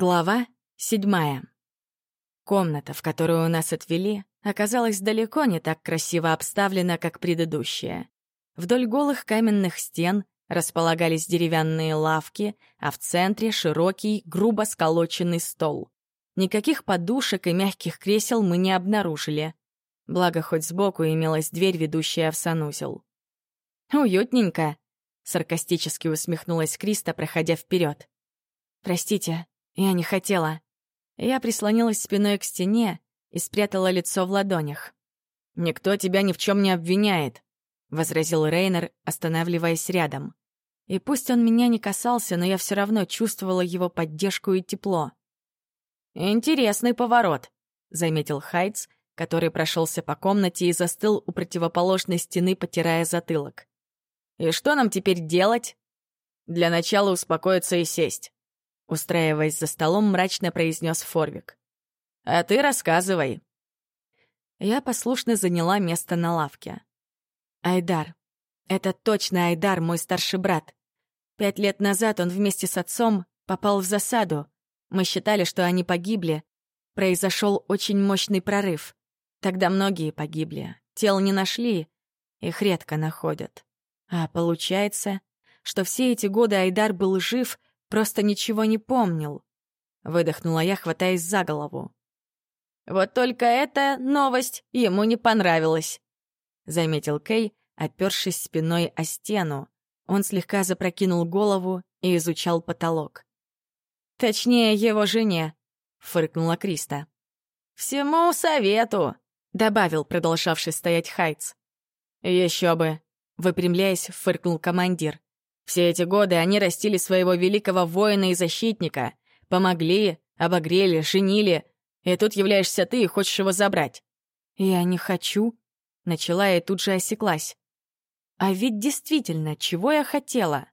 Глава седьмая. Комната, в которую нас отвели, оказалась далеко не так красиво обставлена, как предыдущая. Вдоль голых каменных стен располагались деревянные лавки, а в центре — широкий, грубо сколоченный стол. Никаких подушек и мягких кресел мы не обнаружили. Благо, хоть сбоку имелась дверь, ведущая в санузел. «Уютненько», — саркастически усмехнулась Криста, проходя вперед. «Простите, я не хотела». Я прислонилась спиной к стене и спрятала лицо в ладонях. «Никто тебя ни в чем не обвиняет», — возразил Рейнер, останавливаясь рядом. И пусть он меня не касался, но я все равно чувствовала его поддержку и тепло. «Интересный поворот», — заметил Хайтс, который прошелся по комнате и застыл у противоположной стены, потирая затылок. «И что нам теперь делать?» «Для начала успокоиться и сесть», — устраиваясь за столом, мрачно произнес Форвик. «А ты рассказывай». Я послушно заняла место на лавке. Айдар. Это точно Айдар, мой старший брат. Пять лет назад он вместе с отцом попал в засаду. Мы считали, что они погибли. Произошел очень мощный прорыв. Тогда многие погибли. Тел не нашли, их редко находят. А получается, что все эти годы Айдар был жив, просто ничего не помнил. Выдохнула я, хватаясь за голову. «Вот только эта новость ему не понравилась», — заметил Кей, опершись спиной о стену. Он слегка запрокинул голову и изучал потолок. «Точнее, его жене», — фыркнула Криста. «Всему совету», — добавил продолжавший стоять Хайтс. «Еще бы», — выпрямляясь, фыркнул командир. «Все эти годы они растили своего великого воина и защитника, помогли, обогрели, женили, и тут являешься ты и хочешь его забрать». «Я не хочу», — начала и тут же осеклась. А ведь действительно, чего я хотела?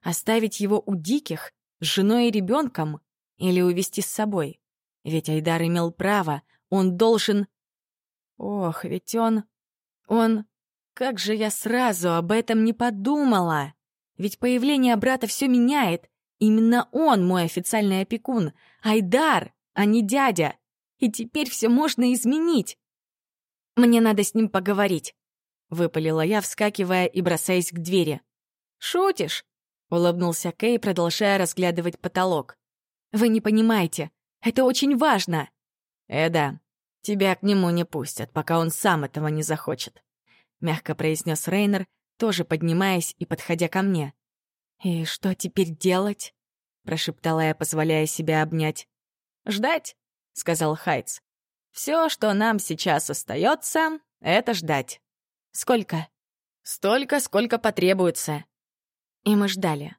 Оставить его у диких, с женой и ребенком, или увести с собой? Ведь Айдар имел право, он должен... Ох, ведь он... Он... Как же я сразу об этом не подумала? Ведь появление брата все меняет. Именно он мой официальный опекун. Айдар, а не дядя. И теперь все можно изменить. Мне надо с ним поговорить. — выпалила я, вскакивая и бросаясь к двери. «Шутишь?» — улыбнулся Кей, продолжая разглядывать потолок. «Вы не понимаете. Это очень важно!» «Эда, тебя к нему не пустят, пока он сам этого не захочет», — мягко произнес Рейнер, тоже поднимаясь и подходя ко мне. «И что теперь делать?» — прошептала я, позволяя себя обнять. «Ждать», — сказал Хайтс. «Все, что нам сейчас остается, это ждать». Сколько? Столько, сколько потребуется. И мы ждали.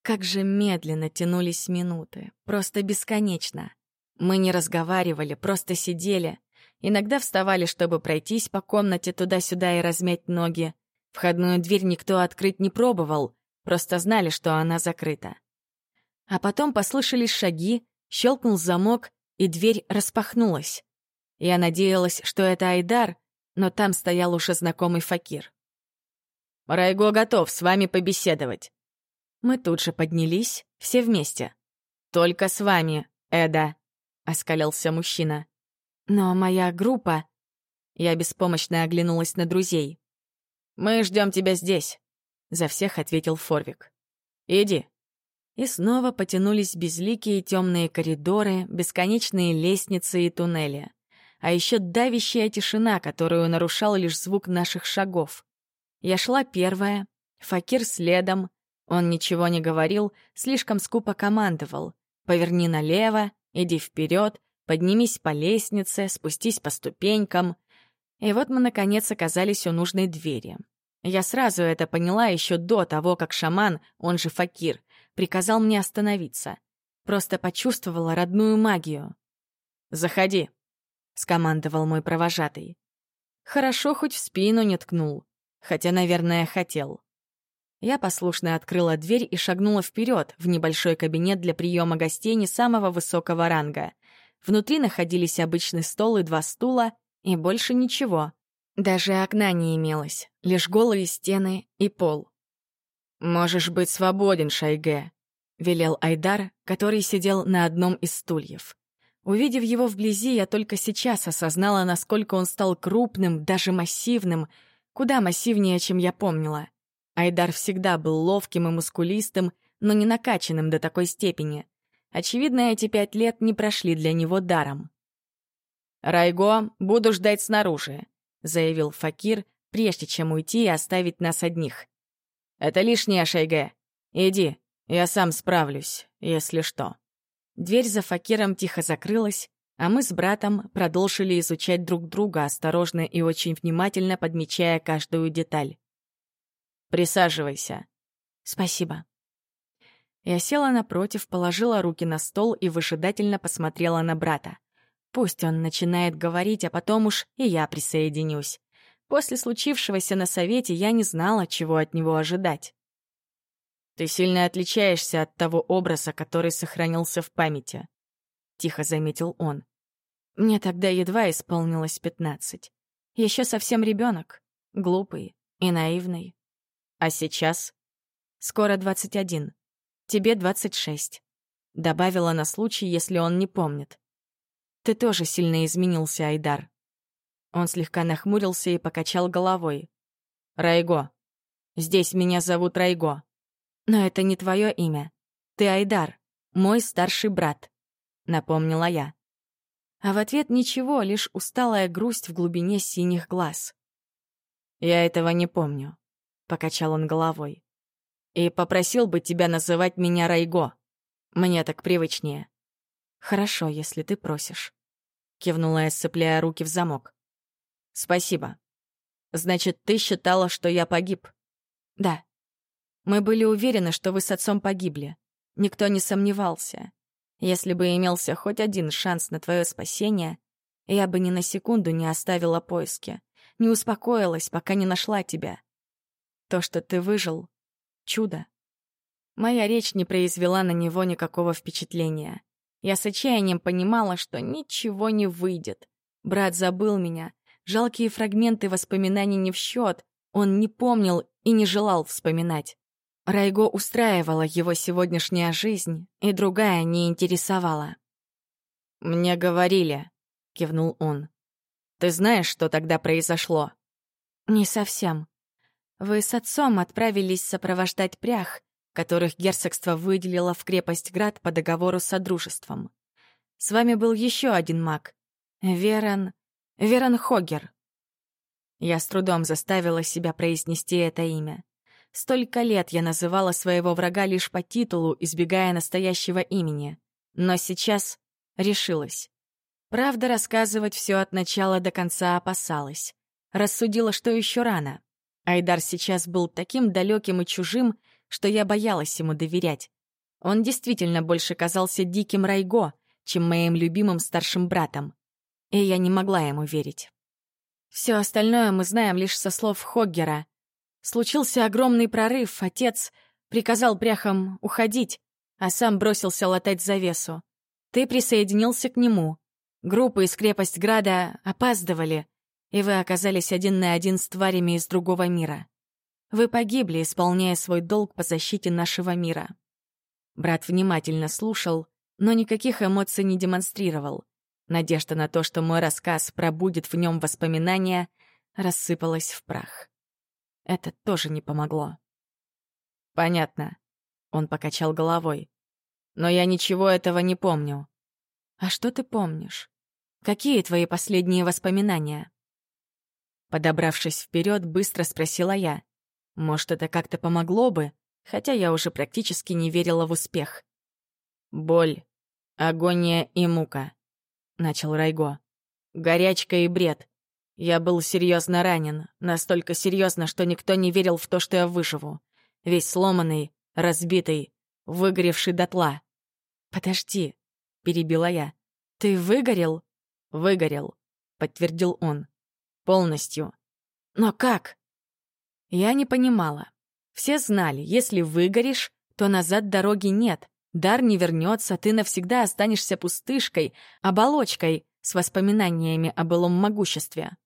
Как же медленно тянулись минуты. Просто бесконечно. Мы не разговаривали, просто сидели. Иногда вставали, чтобы пройтись по комнате туда-сюда и размять ноги. Входную дверь никто открыть не пробовал, просто знали, что она закрыта. А потом послышались шаги, щелкнул замок, и дверь распахнулась. Я надеялась, что это Айдар, но там стоял уже знакомый факир. «Райго готов с вами побеседовать». Мы тут же поднялись, все вместе. «Только с вами, Эда», — оскалился мужчина. «Но моя группа...» Я беспомощно оглянулась на друзей. «Мы ждем тебя здесь», — за всех ответил Форвик. «Иди». И снова потянулись безликие темные коридоры, бесконечные лестницы и туннели а еще давящая тишина, которую нарушал лишь звук наших шагов. Я шла первая, Факир следом. Он ничего не говорил, слишком скупо командовал. «Поверни налево, иди вперед, поднимись по лестнице, спустись по ступенькам». И вот мы, наконец, оказались у нужной двери. Я сразу это поняла еще до того, как шаман, он же Факир, приказал мне остановиться. Просто почувствовала родную магию. «Заходи», — скомандовал мой провожатый. Хорошо, хоть в спину не ткнул, хотя, наверное, хотел. Я послушно открыла дверь и шагнула вперед в небольшой кабинет для приема гостей не самого высокого ранга. Внутри находились обычный стол и два стула, и больше ничего. Даже окна не имелось, лишь голые стены и пол. «Можешь быть свободен, Шайге», — велел Айдар, который сидел на одном из стульев. Увидев его вблизи, я только сейчас осознала, насколько он стал крупным, даже массивным, куда массивнее, чем я помнила. Айдар всегда был ловким и мускулистым, но не накачанным до такой степени. Очевидно, эти пять лет не прошли для него даром. «Райго, буду ждать снаружи», — заявил Факир, прежде чем уйти и оставить нас одних. «Это лишнее, Шайге. Иди, я сам справлюсь, если что». Дверь за Факиром тихо закрылась, а мы с братом продолжили изучать друг друга, осторожно и очень внимательно подмечая каждую деталь. «Присаживайся». «Спасибо». Я села напротив, положила руки на стол и выжидательно посмотрела на брата. Пусть он начинает говорить, а потом уж и я присоединюсь. После случившегося на совете я не знала, чего от него ожидать. «Ты сильно отличаешься от того образа, который сохранился в памяти», — тихо заметил он. «Мне тогда едва исполнилось пятнадцать. Еще совсем ребенок, глупый и наивный. А сейчас?» «Скоро двадцать один. Тебе двадцать шесть», — добавила на случай, если он не помнит. «Ты тоже сильно изменился, Айдар». Он слегка нахмурился и покачал головой. «Райго. Здесь меня зовут Райго. «Но это не твое имя. Ты Айдар, мой старший брат», — напомнила я. А в ответ ничего, лишь усталая грусть в глубине синих глаз. «Я этого не помню», — покачал он головой. «И попросил бы тебя называть меня Райго. Мне так привычнее». «Хорошо, если ты просишь», — кивнула я, сцепляя руки в замок. «Спасибо. Значит, ты считала, что я погиб?» «Да», мы были уверены, что вы с отцом погибли. Никто не сомневался. Если бы имелся хоть один шанс на твое спасение, я бы ни на секунду не оставила поиски, не успокоилась, пока не нашла тебя. То, что ты выжил — чудо. Моя речь не произвела на него никакого впечатления. Я с отчаянием понимала, что ничего не выйдет. Брат забыл меня. Жалкие фрагменты воспоминаний не в счет. Он не помнил и не желал вспоминать. Райго устраивала его сегодняшняя жизнь, и другая не интересовала. «Мне говорили», — кивнул он. «Ты знаешь, что тогда произошло?» «Не совсем. Вы с отцом отправились сопровождать прях, которых герцогство выделило в крепость Град по договору с Содружеством. С вами был еще один маг. Веран... Веран Хогер». Я с трудом заставила себя произнести это имя. Столько лет я называла своего врага лишь по титулу, избегая настоящего имени. Но сейчас решилась. Правда, рассказывать все от начала до конца опасалась. Рассудила, что еще рано. Айдар сейчас был таким далеким и чужим, что я боялась ему доверять. Он действительно больше казался диким Райго, чем моим любимым старшим братом. И я не могла ему верить. Все остальное мы знаем лишь со слов Хоггера, Случился огромный прорыв, отец приказал пряхам уходить, а сам бросился латать завесу. Ты присоединился к нему. Группы из крепость Града опаздывали, и вы оказались один на один с тварями из другого мира. Вы погибли, исполняя свой долг по защите нашего мира. Брат внимательно слушал, но никаких эмоций не демонстрировал. Надежда на то, что мой рассказ пробудет в нем воспоминания, рассыпалась в прах. Это тоже не помогло. «Понятно», — он покачал головой. «Но я ничего этого не помню». «А что ты помнишь? Какие твои последние воспоминания?» Подобравшись вперед, быстро спросила я. Может, это как-то помогло бы, хотя я уже практически не верила в успех. «Боль, агония и мука», — начал Райго. «Горячка и бред. Я был серьезно ранен, настолько серьезно, что никто не верил в то, что я выживу. Весь сломанный, разбитый, выгоревший дотла. «Подожди», — перебила я. «Ты выгорел?» «Выгорел», — подтвердил он. «Полностью». «Но как?» Я не понимала. Все знали, если выгоришь, то назад дороги нет. Дар не вернется, ты навсегда останешься пустышкой, оболочкой с воспоминаниями о былом могуществе.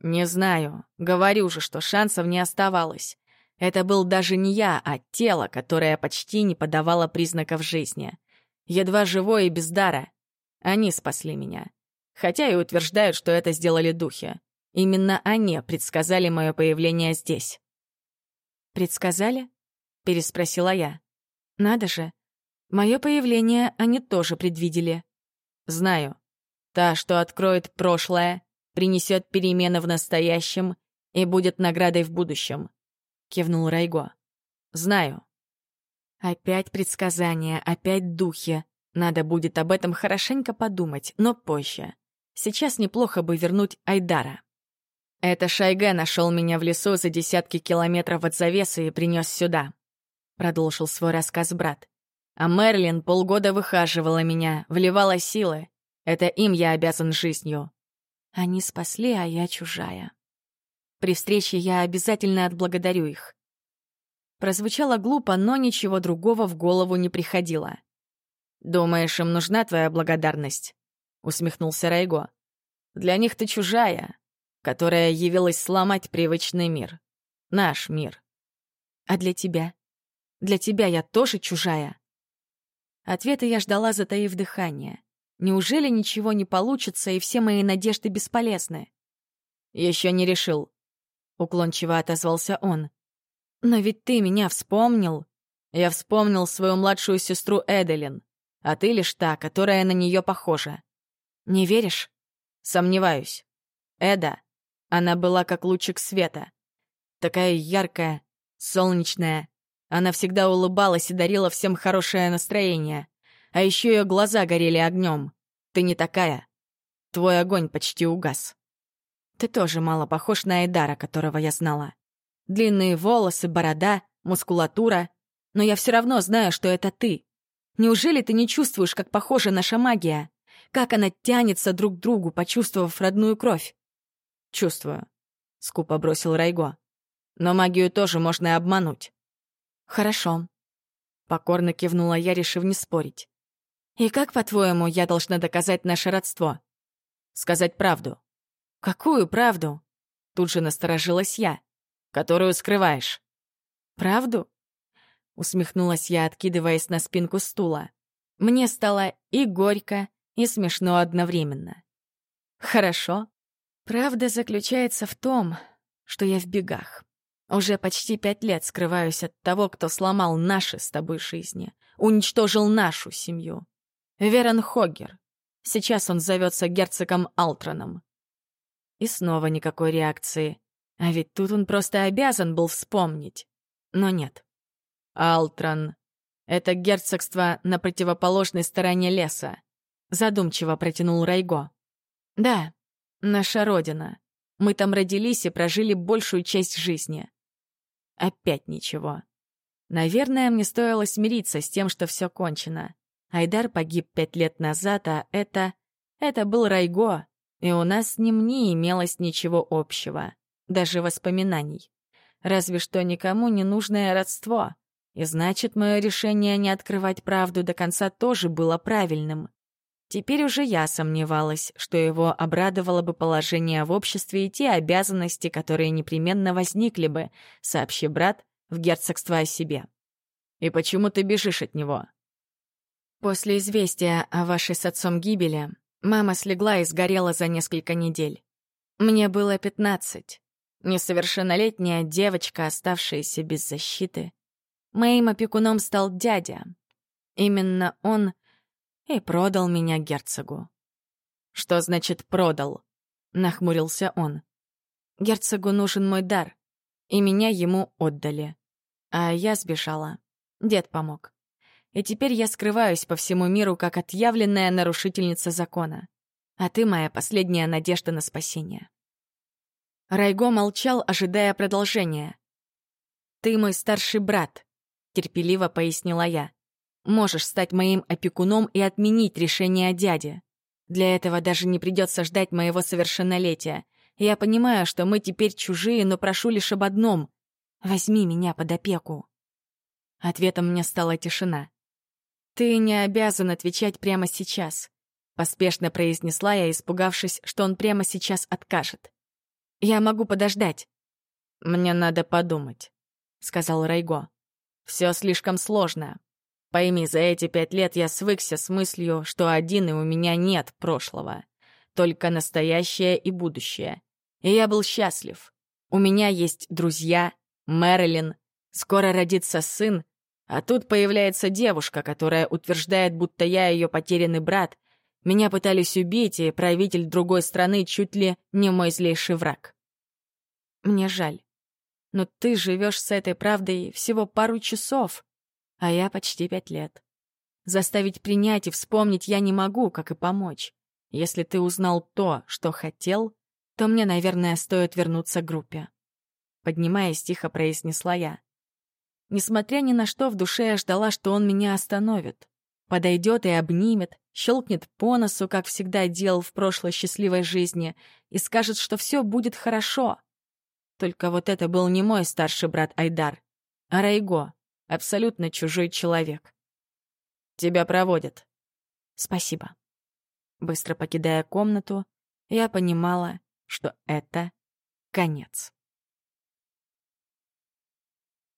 «Не знаю. Говорю же, что шансов не оставалось. Это был даже не я, а тело, которое почти не подавало признаков жизни. Едва живое и без дара. Они спасли меня. Хотя и утверждают, что это сделали духи. Именно они предсказали мое появление здесь. «Предсказали?» — переспросила я. «Надо же. Мое появление они тоже предвидели». «Знаю. Та, что откроет прошлое, принесет перемены в настоящем и будет наградой в будущем», — кивнул Райго. «Знаю». Опять предсказания, опять духи. Надо будет об этом хорошенько подумать, но позже. Сейчас неплохо бы вернуть Айдара. Это Шайге нашел меня в лесу за десятки километров от завесы и принес сюда. Продолжил свой рассказ брат. А Мерлин полгода выхаживала меня, вливала силы. Это им я обязан жизнью. Они спасли, а я чужая. При встрече я обязательно отблагодарю их. Прозвучало глупо, но ничего другого в голову не приходило. «Думаешь, им нужна твоя благодарность?» — усмехнулся Райго. «Для них ты чужая, которая явилась сломать привычный мир. Наш мир. А для тебя? Для тебя я тоже чужая? Ответа я ждала, затаив дыхание. Неужели ничего не получится, и все мои надежды бесполезны? Еще не решил. Уклончиво отозвался он. Но ведь ты меня вспомнил. Я вспомнил свою младшую сестру Эделин, а ты лишь та, которая на нее похожа. Не веришь? Сомневаюсь. Эда она была как лучик света. Такая яркая, солнечная. Она всегда улыбалась и дарила всем хорошее настроение. А еще ее глаза горели огнем. Ты не такая. Твой огонь почти угас. Ты тоже мало похож на Эдара, которого я знала. Длинные волосы, борода, мускулатура. Но я все равно знаю, что это ты. Неужели ты не чувствуешь, как похожа наша магия? Как она тянется друг к другу, почувствовав родную кровь? «Чувствую», — скупо бросил Райго. «Но магию тоже можно и обмануть». «Хорошо», — покорно кивнула я, решив не спорить. «И как, по-твоему, я должна доказать наше родство?» «Сказать правду». «Какую правду?» Тут же насторожилась я. «Которую скрываешь». «Правду?» Усмехнулась я, откидываясь на спинку стула. Мне стало и горько, и смешно одновременно. «Хорошо», Правда заключается в том, что я в бегах. Уже почти пять лет скрываюсь от того, кто сломал наши с тобой жизни, уничтожил нашу семью. Верон Хоггер. Сейчас он зовется герцогом Алтроном. И снова никакой реакции. А ведь тут он просто обязан был вспомнить. Но нет. Алтрон. Это герцогство на противоположной стороне леса. Задумчиво протянул Райго. Да, Наша родина. Мы там родились и прожили большую часть жизни. Опять ничего. Наверное, мне стоило смириться с тем, что все кончено. Айдар погиб пять лет назад, а это... Это был Райго, и у нас с ним не имелось ничего общего. Даже воспоминаний. Разве что никому не нужное родство. И значит, мое решение не открывать правду до конца тоже было правильным. Теперь уже я сомневалась, что его обрадовало бы положение в обществе и те обязанности, которые непременно возникли бы, сообщи брат в герцогство о себе. «И почему ты бежишь от него?» После известия о вашей с отцом гибели мама слегла и сгорела за несколько недель. Мне было пятнадцать. Несовершеннолетняя девочка, оставшаяся без защиты. Моим опекуном стал дядя. Именно он и продал меня герцогу. «Что значит «продал»?» — нахмурился он. «Герцогу нужен мой дар, и меня ему отдали. А я сбежала. Дед помог. И теперь я скрываюсь по всему миру, как отъявленная нарушительница закона. А ты моя последняя надежда на спасение». Райго молчал, ожидая продолжения. «Ты мой старший брат», — терпеливо пояснила я. Можешь стать моим опекуном и отменить решение дяди. Для этого даже не придется ждать моего совершеннолетия. Я понимаю, что мы теперь чужие, но прошу лишь об одном — возьми меня под опеку. Ответом мне стала тишина. «Ты не обязан отвечать прямо сейчас», — поспешно произнесла я, испугавшись, что он прямо сейчас откажет. «Я могу подождать». «Мне надо подумать», — сказал Райго. «Все слишком сложно. Пойми, за эти пять лет я свыкся с мыслью, что один и у меня нет прошлого. Только настоящее и будущее. И я был счастлив. У меня есть друзья, Мэрилин, скоро родится сын, а тут появляется девушка, которая утверждает, будто я ее потерянный брат. Меня пытались убить, и правитель другой страны чуть ли не мой злейший враг. Мне жаль. Но ты живешь с этой правдой всего пару часов, а я почти пять лет. Заставить принять и вспомнить я не могу, как и помочь. Если ты узнал то, что хотел, то мне, наверное, стоит вернуться к группе. Поднимаясь, тихо произнесла я. Несмотря ни на что, в душе я ждала, что он меня остановит. Подойдет и обнимет, щелкнет по носу, как всегда делал в прошлой счастливой жизни, и скажет, что все будет хорошо. Только вот это был не мой старший брат Айдар, а Райго, абсолютно чужой человек. «Тебя проводят». «Спасибо». Быстро покидая комнату, я понимала, что это конец.